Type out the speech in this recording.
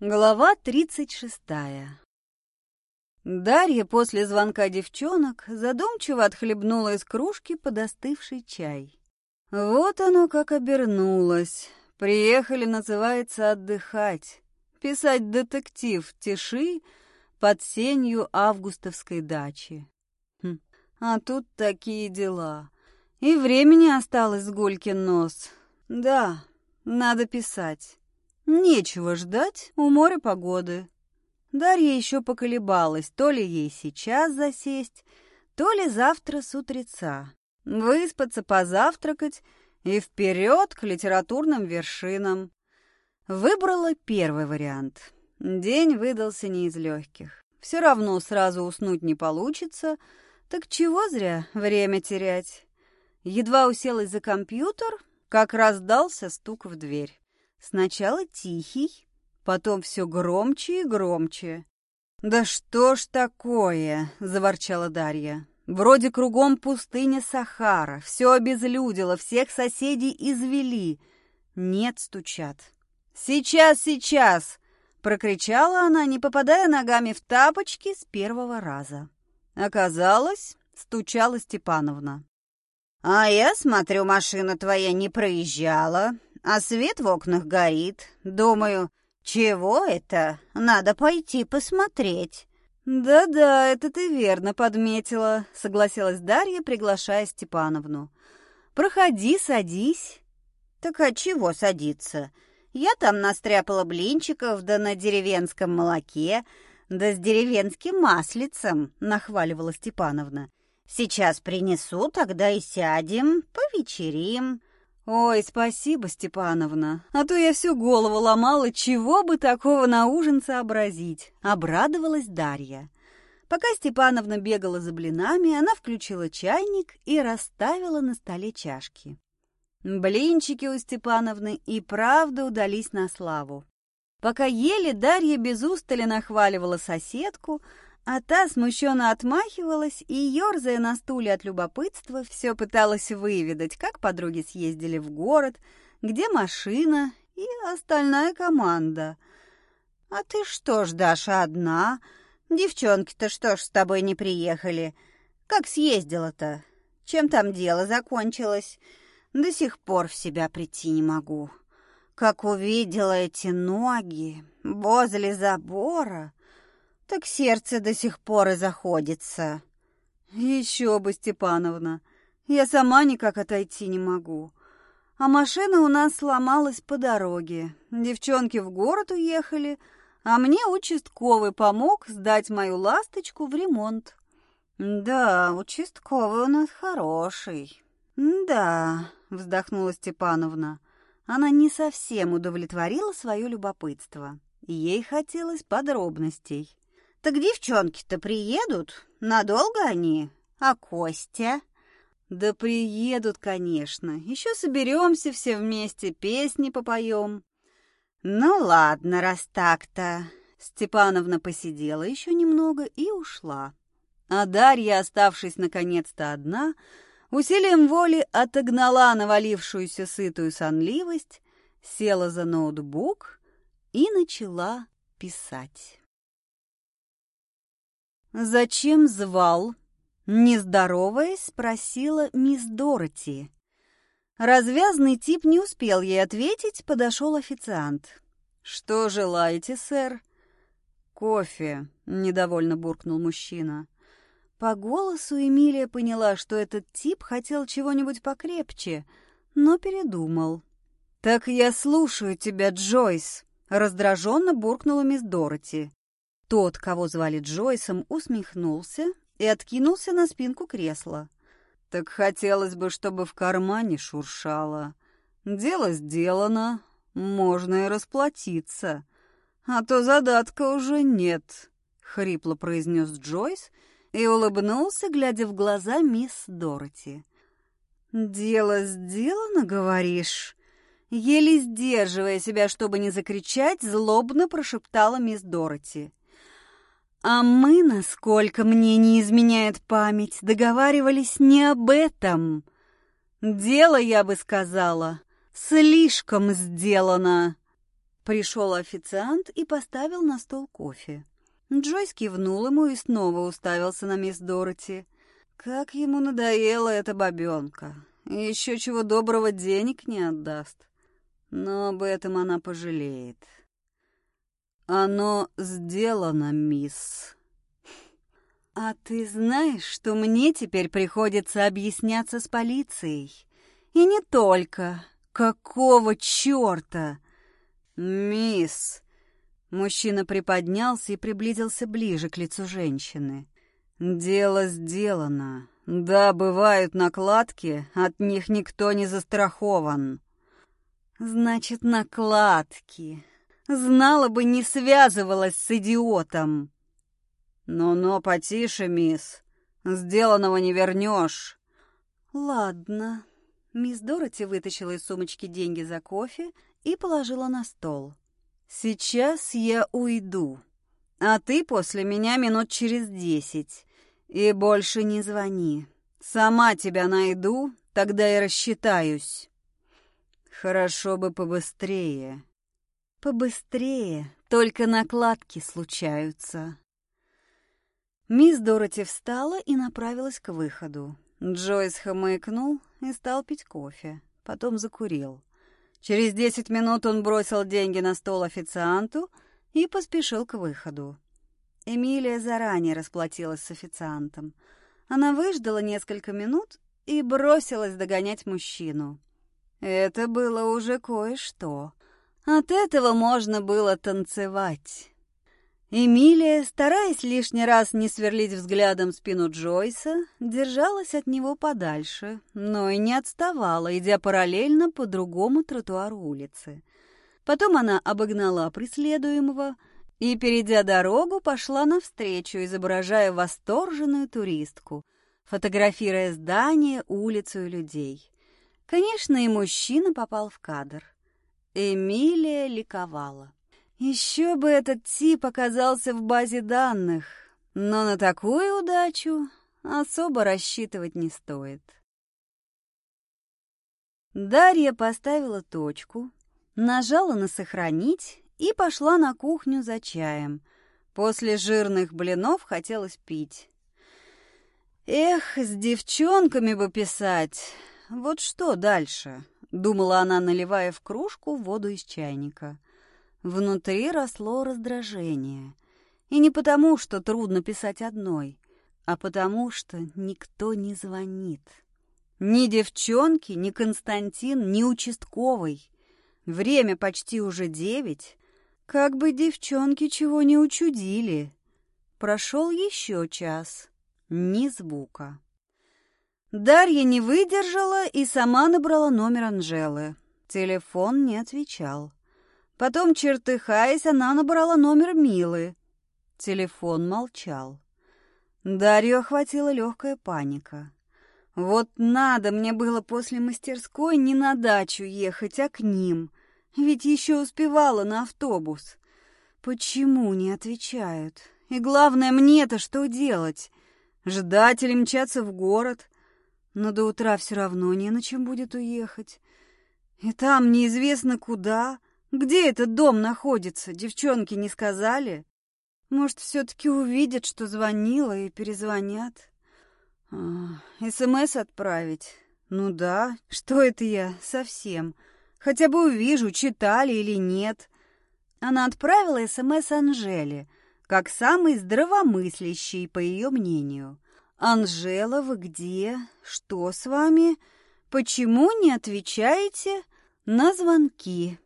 Глава тридцать шестая Дарья после звонка девчонок задумчиво отхлебнула из кружки подостывший чай. Вот оно как обернулось. Приехали, называется, отдыхать. Писать детектив тиши под сенью августовской дачи. Хм. А тут такие дела. И времени осталось с Гулькин нос. Да, надо писать. Нечего ждать у моря погоды. Дарья еще поколебалась, то ли ей сейчас засесть, то ли завтра с утреца. Выспаться, позавтракать и вперед к литературным вершинам. Выбрала первый вариант. День выдался не из легких. Все равно сразу уснуть не получится, так чего зря время терять. Едва уселась за компьютер, как раздался стук в дверь. Сначала тихий, потом все громче и громче. «Да что ж такое?» — заворчала Дарья. «Вроде кругом пустыня Сахара, все обезлюдило, всех соседей извели. Нет, стучат». «Сейчас, сейчас!» — прокричала она, не попадая ногами в тапочки с первого раза. Оказалось, стучала Степановна. «А я смотрю, машина твоя не проезжала, а свет в окнах горит. Думаю, чего это? Надо пойти посмотреть». «Да-да, это ты верно подметила», — согласилась Дарья, приглашая Степановну. «Проходи, садись». «Так а чего садиться? Я там настряпала блинчиков, да на деревенском молоке, да с деревенским маслицем», — нахваливала Степановна. «Сейчас принесу, тогда и сядем, повечерим». «Ой, спасибо, Степановна, а то я всю голову ломала, чего бы такого на ужин сообразить», — обрадовалась Дарья. Пока Степановна бегала за блинами, она включила чайник и расставила на столе чашки. Блинчики у Степановны и правда удались на славу. Пока ели, Дарья без устали нахваливала соседку, а та смущенно отмахивалась и, ерзая на стуле от любопытства, все пыталась выведать, как подруги съездили в город, где машина и остальная команда. «А ты что ж, Даша, одна? Девчонки-то что ж с тобой не приехали? Как съездила-то? Чем там дело закончилось? До сих пор в себя прийти не могу. Как увидела эти ноги возле забора...» так сердце до сих пор и заходится. Еще бы, Степановна, я сама никак отойти не могу. А машина у нас сломалась по дороге. Девчонки в город уехали, а мне участковый помог сдать мою ласточку в ремонт. Да, участковый у нас хороший. Да, вздохнула Степановна. Она не совсем удовлетворила свое любопытство. Ей хотелось подробностей. Так девчонки-то приедут? Надолго они? А Костя? Да приедут, конечно. Еще соберемся все вместе, песни попоем. Ну ладно, раз так-то. Степановна посидела еще немного и ушла. А Дарья, оставшись наконец-то одна, усилием воли отогнала навалившуюся сытую сонливость, села за ноутбук и начала писать. «Зачем звал?» Не здороваясь, спросила мисс Дороти. Развязный тип не успел ей ответить, подошел официант. «Что желаете, сэр?» «Кофе», — недовольно буркнул мужчина. По голосу Эмилия поняла, что этот тип хотел чего-нибудь покрепче, но передумал. «Так я слушаю тебя, Джойс», — раздраженно буркнула мисс Дороти. Тот, кого звали Джойсом, усмехнулся и откинулся на спинку кресла. «Так хотелось бы, чтобы в кармане шуршало. Дело сделано, можно и расплатиться. А то задатка уже нет», — хрипло произнес Джойс и улыбнулся, глядя в глаза мисс Дороти. «Дело сделано, говоришь?» Еле сдерживая себя, чтобы не закричать, злобно прошептала мисс Дороти. А мы, насколько мне не изменяет память, договаривались не об этом. Дело, я бы сказала, слишком сделано. Пришел официант и поставил на стол кофе. Джойс кивнул ему и снова уставился на мисс Дороти. Как ему надоела эта бабенка. Еще чего доброго денег не отдаст. Но об этом она пожалеет. Оно сделано, мисс. А ты знаешь, что мне теперь приходится объясняться с полицией? И не только. Какого черта? Мисс... Мужчина приподнялся и приблизился ближе к лицу женщины. «Дело сделано. Да, бывают накладки, от них никто не застрахован». «Значит, накладки. Знала бы, не связывалась с идиотом». «Но-но, потише, мисс. Сделанного не вернешь». «Ладно». Мисс Дороти вытащила из сумочки деньги за кофе и положила на стол. «Сейчас я уйду, а ты после меня минут через десять. И больше не звони. Сама тебя найду, тогда и рассчитаюсь». «Хорошо бы побыстрее». «Побыстрее, только накладки случаются». Мисс Дороти встала и направилась к выходу. Джойс хмыкнул и стал пить кофе, потом закурил. Через десять минут он бросил деньги на стол официанту и поспешил к выходу. Эмилия заранее расплатилась с официантом. Она выждала несколько минут и бросилась догонять мужчину. Это было уже кое-что. От этого можно было танцевать. Эмилия, стараясь лишний раз не сверлить взглядом спину Джойса, держалась от него подальше, но и не отставала, идя параллельно по другому тротуару улицы. Потом она обогнала преследуемого и, перейдя дорогу, пошла навстречу, изображая восторженную туристку, фотографируя здания, улицу и людей. Конечно, и мужчина попал в кадр. Эмилия ликовала. Еще бы этот тип оказался в базе данных, но на такую удачу особо рассчитывать не стоит. Дарья поставила точку, нажала на «Сохранить» и пошла на кухню за чаем. После жирных блинов хотелось пить. «Эх, с девчонками бы писать! Вот что дальше?» — думала она, наливая в кружку воду из чайника. Внутри росло раздражение. И не потому, что трудно писать одной, а потому, что никто не звонит. Ни девчонки, ни Константин, ни участковый. Время почти уже девять. Как бы девчонки чего не учудили. Прошел еще час. Ни звука. Дарья не выдержала и сама набрала номер Анжелы. Телефон не отвечал. Потом, чертыхаясь, она набрала номер Милы. Телефон молчал. Дарью охватила легкая паника. Вот надо мне было после мастерской не на дачу ехать, а к ним. Ведь еще успевала на автобус. Почему не отвечают? И главное, мне-то что делать? Ждать или мчаться в город? Но до утра все равно не на чем будет уехать. И там неизвестно куда. Где этот дом находится? Девчонки не сказали? Может, все-таки увидят, что звонила, и перезвонят? СМС отправить? Ну да, что это я совсем? Хотя бы увижу, читали или нет. Она отправила СМС Анжеле, как самый здравомыслящий, по ее мнению. «Анжела, вы где? Что с вами? Почему не отвечаете на звонки?»